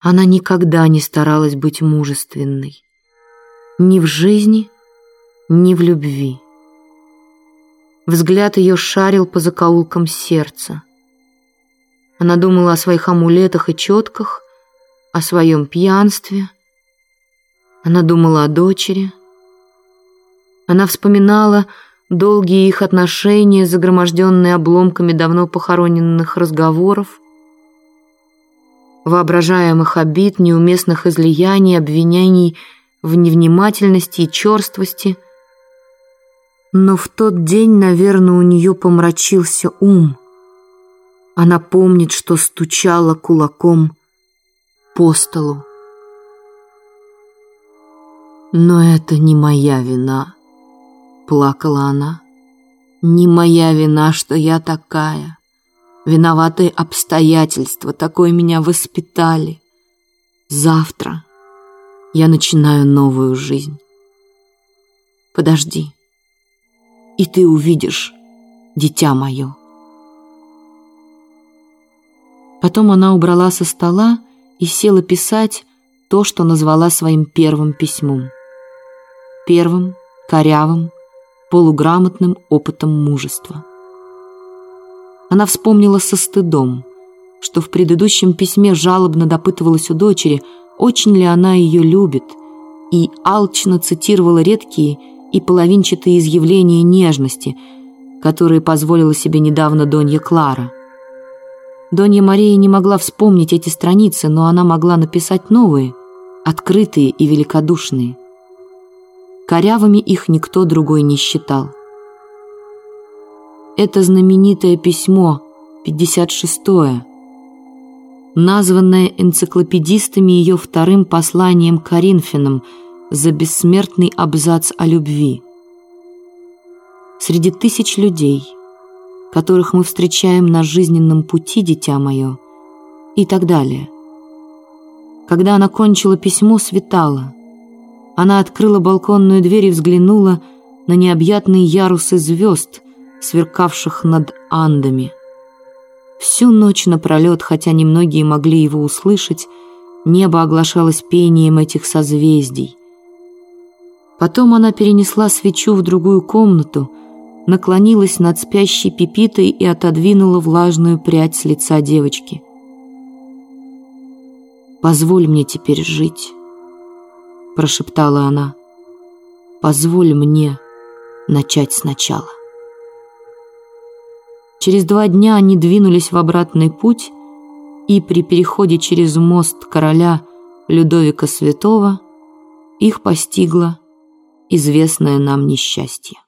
Она никогда не старалась быть мужественной. Ни в жизни, ни в любви. Взгляд ее шарил по закоулкам сердца. Она думала о своих амулетах и четках, о своем пьянстве. Она думала о дочери. Она вспоминала долгие их отношения, загроможденные обломками давно похороненных разговоров, воображаемых обид, неуместных излияний, обвинений в невнимательности и черствости. Но в тот день, наверное, у нее помрачился ум. Она помнит, что стучала кулаком по столу. «Но это не моя вина», — плакала она. «Не моя вина, что я такая. Виноватые обстоятельства, такое меня воспитали. Завтра я начинаю новую жизнь. Подожди, и ты увидишь, дитя мое. Потом она убрала со стола и села писать то, что назвала своим первым письмом. Первым, корявым, полуграмотным опытом мужества. Она вспомнила со стыдом, что в предыдущем письме жалобно допытывалась у дочери, очень ли она ее любит, и алчно цитировала редкие и половинчатые изъявления нежности, которые позволила себе недавно Донья Клара. Донья Мария не могла вспомнить эти страницы, но она могла написать новые, открытые и великодушные. Корявыми их никто другой не считал это знаменитое письмо, 56-е, названное энциклопедистами ее вторым посланием Коринфянам за бессмертный абзац о любви. Среди тысяч людей, которых мы встречаем на жизненном пути, дитя мое, и так далее. Когда она кончила письмо, светало. Она открыла балконную дверь и взглянула на необъятные ярусы звезд, сверкавших над Андами. Всю ночь напролет, хотя немногие могли его услышать, небо оглашалось пением этих созвездий. Потом она перенесла свечу в другую комнату, наклонилась над спящей Пипитой и отодвинула влажную прядь с лица девочки. «Позволь мне теперь жить», — прошептала она. «Позволь мне начать сначала». Через два дня они двинулись в обратный путь, и при переходе через мост короля Людовика Святого их постигло известное нам несчастье.